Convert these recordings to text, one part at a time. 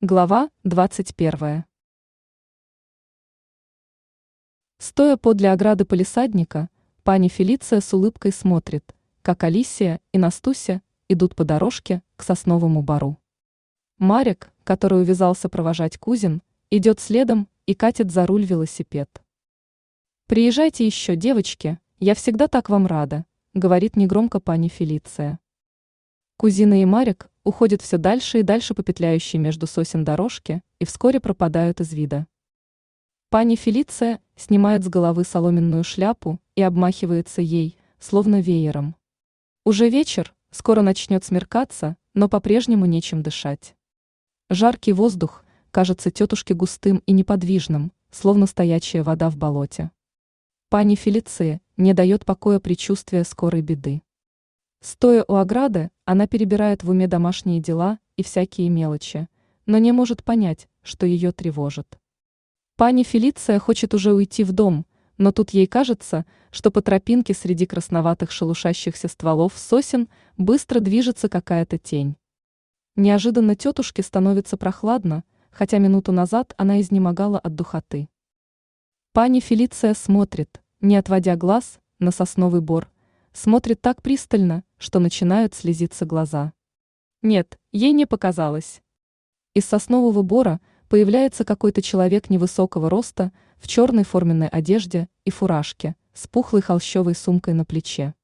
Глава 21. Стоя подле ограды полисадника, пани Фелиция с улыбкой смотрит, как Алисия и Настуся идут по дорожке к сосновому бару. Марик, который увязался провожать кузин, идет следом и катит за руль велосипед. «Приезжайте еще, девочки, я всегда так вам рада», говорит негромко пани Фелиция. Кузина и Марик уходят все дальше и дальше по петляющей между сосен дорожке и вскоре пропадают из вида. Пани Фелиция снимает с головы соломенную шляпу и обмахивается ей, словно веером. Уже вечер, скоро начнет смеркаться, но по-прежнему нечем дышать. Жаркий воздух кажется тетушке густым и неподвижным, словно стоячая вода в болоте. Пани Фелиция не дает покоя предчувствия скорой беды. Стоя у ограды, она перебирает в уме домашние дела и всякие мелочи, но не может понять, что ее тревожит. Пани Фелиция хочет уже уйти в дом, но тут ей кажется, что по тропинке среди красноватых шелушащихся стволов сосен быстро движется какая-то тень. Неожиданно тетушке становится прохладно, хотя минуту назад она изнемогала от духоты. Пани Фелиция смотрит, не отводя глаз, на сосновый бор, смотрит так пристально, что начинают слезиться глаза. Нет, ей не показалось. Из соснового бора появляется какой-то человек невысокого роста в черной форменной одежде и фуражке, с пухлой холщовой сумкой на плече.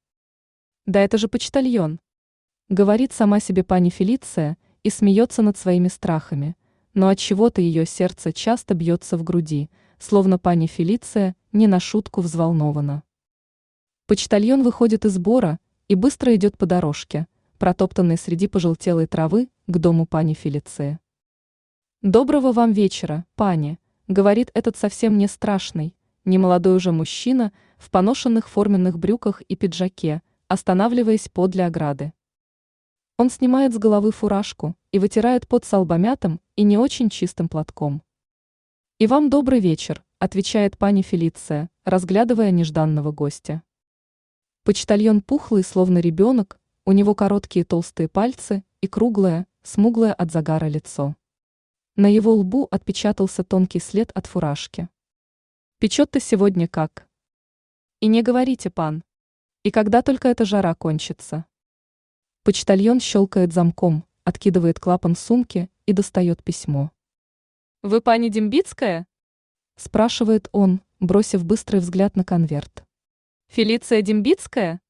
«Да это же почтальон!» Говорит сама себе пани Фелиция и смеется над своими страхами, но от чего то ее сердце часто бьется в груди, словно пани Фелиция не на шутку взволнована. Почтальон выходит из бора и быстро идет по дорожке, протоптанной среди пожелтелой травы, к дому пани Фелиции. «Доброго вам вечера, пани», — говорит этот совсем не страшный, немолодой уже мужчина в поношенных форменных брюках и пиджаке, останавливаясь подле ограды. Он снимает с головы фуражку и вытирает под солбомятым и не очень чистым платком. «И вам добрый вечер», — отвечает пани Фелиция, разглядывая нежданного гостя. Почтальон пухлый, словно ребенок, у него короткие толстые пальцы и круглое, смуглое от загара лицо. На его лбу отпечатался тонкий след от фуражки. Печет ты сегодня как? И не говорите, пан. И когда только эта жара кончится? Почтальон щелкает замком, откидывает клапан сумки и достает письмо. «Вы пани Дембицкая?» спрашивает он, бросив быстрый взгляд на конверт. Фелиция Дембицкая?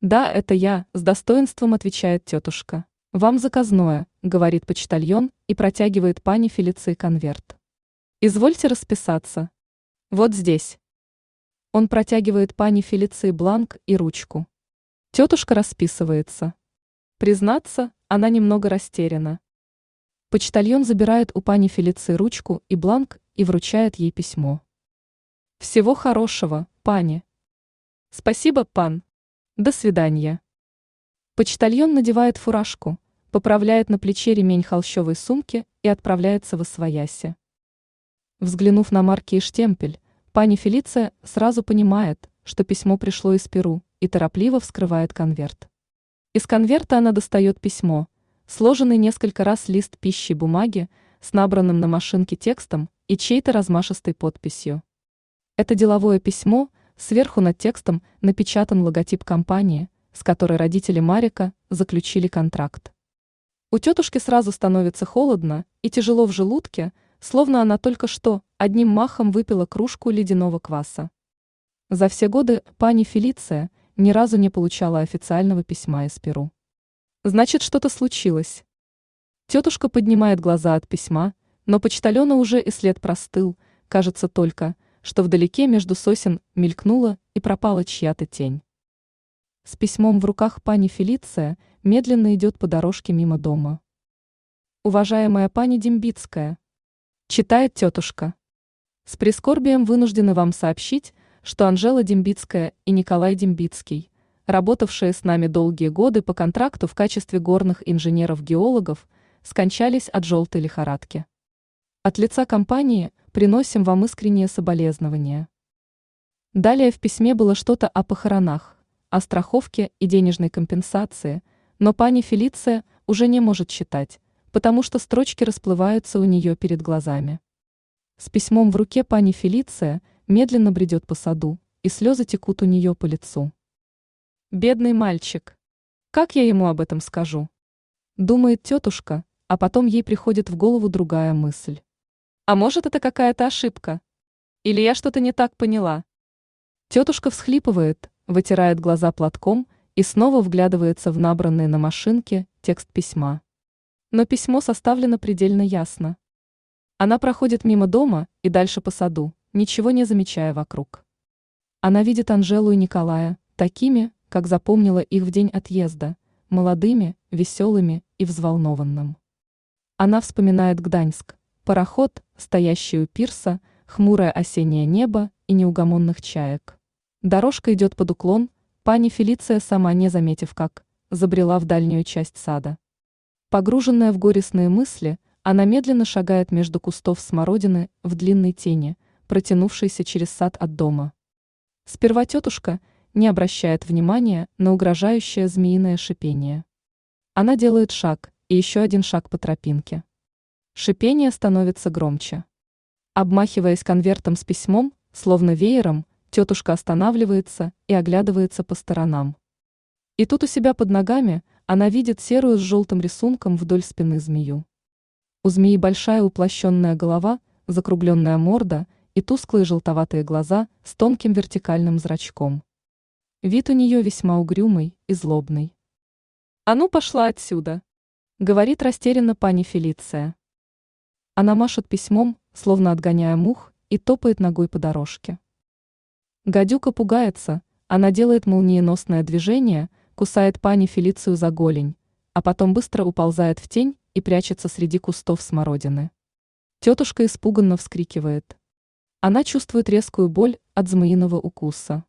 Да, это я, с достоинством отвечает тетушка. Вам заказное, говорит почтальон и протягивает пани Фелиции конверт. Извольте расписаться. Вот здесь. Он протягивает пани Фелиции бланк и ручку. Тетушка расписывается. Признаться, она немного растеряна. Почтальон забирает у пани Фелиции ручку и бланк и вручает ей письмо. Всего хорошего, пани. Спасибо, пан. До свидания. Почтальон надевает фуражку, поправляет на плече ремень холщовой сумки и отправляется в освояси. Взглянув на марки и штемпель, пани Фелиция сразу понимает, что письмо пришло из Перу, и торопливо вскрывает конверт. Из конверта она достает письмо, сложенный несколько раз лист пищи бумаги с набранным на машинке текстом и чьей-то размашистой подписью. Это деловое письмо – Сверху над текстом напечатан логотип компании, с которой родители Марика заключили контракт. У тетушки сразу становится холодно и тяжело в желудке, словно она только что одним махом выпила кружку ледяного кваса. За все годы пани Фелиция ни разу не получала официального письма из Перу. Значит, что-то случилось. Тетушка поднимает глаза от письма, но почтальона уже и след простыл, кажется только – что вдалеке между сосен мелькнула и пропала чья-то тень. С письмом в руках пани Фелиция медленно идет по дорожке мимо дома. Уважаемая пани Дембицкая, читает тетушка. С прискорбием вынуждены вам сообщить, что Анжела Дембицкая и Николай Дембицкий, работавшие с нами долгие годы по контракту в качестве горных инженеров-геологов, скончались от желтой лихорадки. От лица компании Приносим вам искренние соболезнования. Далее в письме было что-то о похоронах, о страховке и денежной компенсации, но пани Фелиция уже не может читать, потому что строчки расплываются у нее перед глазами. С письмом в руке пани Фелиция медленно бредет по саду, и слезы текут у нее по лицу. Бедный мальчик. Как я ему об этом скажу? Думает тетушка, а потом ей приходит в голову другая мысль. А может, это какая-то ошибка? Или я что-то не так поняла? Тетушка всхлипывает, вытирает глаза платком и снова вглядывается в набранный на машинке текст письма. Но письмо составлено предельно ясно. Она проходит мимо дома и дальше по саду, ничего не замечая вокруг. Она видит Анжелу и Николая, такими, как запомнила их в день отъезда, молодыми, веселыми и взволнованным. Она вспоминает Гданьск, пароход, стоящий у пирса, хмурое осеннее небо и неугомонных чаек. Дорожка идет под уклон, пани Фелиция сама не заметив как, забрела в дальнюю часть сада. Погруженная в горестные мысли, она медленно шагает между кустов смородины в длинной тени, протянувшейся через сад от дома. Сперва тетушка не обращает внимания на угрожающее змеиное шипение. Она делает шаг и еще один шаг по тропинке. Шипение становится громче. Обмахиваясь конвертом с письмом, словно веером, тетушка останавливается и оглядывается по сторонам. И тут у себя под ногами она видит серую с желтым рисунком вдоль спины змею. У змеи большая уплощенная голова, закругленная морда и тусклые желтоватые глаза с тонким вертикальным зрачком. Вид у нее весьма угрюмый и злобный. «А ну пошла отсюда!» — говорит растерянно пани Фелиция. Она машет письмом, словно отгоняя мух, и топает ногой по дорожке. Гадюка пугается, она делает молниеносное движение, кусает пани Фелицию за голень, а потом быстро уползает в тень и прячется среди кустов смородины. Тетушка испуганно вскрикивает. Она чувствует резкую боль от змеиного укуса.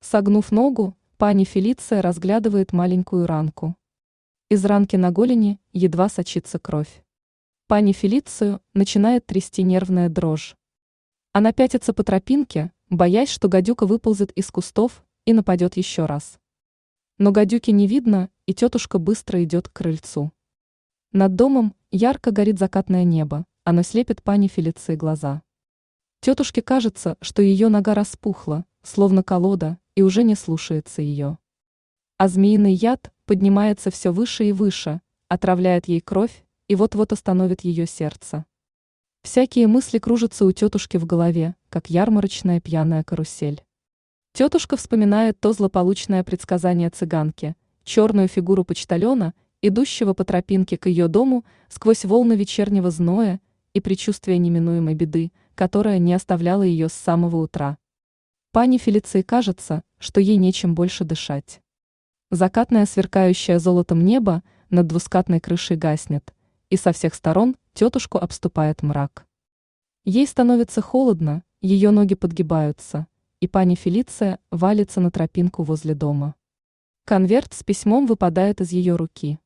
Согнув ногу, пани Фелиция разглядывает маленькую ранку. Из ранки на голени едва сочится кровь. Пани Фелицию начинает трясти нервная дрожь. Она пятится по тропинке, боясь, что гадюка выползет из кустов и нападет еще раз. Но гадюки не видно, и тетушка быстро идет к крыльцу. Над домом ярко горит закатное небо, оно слепит пани Фелиции глаза. Тетушке кажется, что ее нога распухла, словно колода, и уже не слушается ее. А змеиный яд поднимается все выше и выше, отравляет ей кровь и вот-вот остановит ее сердце. Всякие мысли кружатся у тетушки в голове, как ярмарочная пьяная карусель. Тетушка вспоминает то злополучное предсказание цыганки, черную фигуру почтальона идущего по тропинке к ее дому сквозь волны вечернего зноя и предчувствие неминуемой беды, которая не оставляла ее с самого утра. Пани Фелиции кажется, что ей нечем больше дышать. Закатное сверкающее золотом небо над двускатной крышей гаснет, и со всех сторон тетушку обступает мрак. Ей становится холодно, ее ноги подгибаются, и пани Фелиция валится на тропинку возле дома. Конверт с письмом выпадает из ее руки.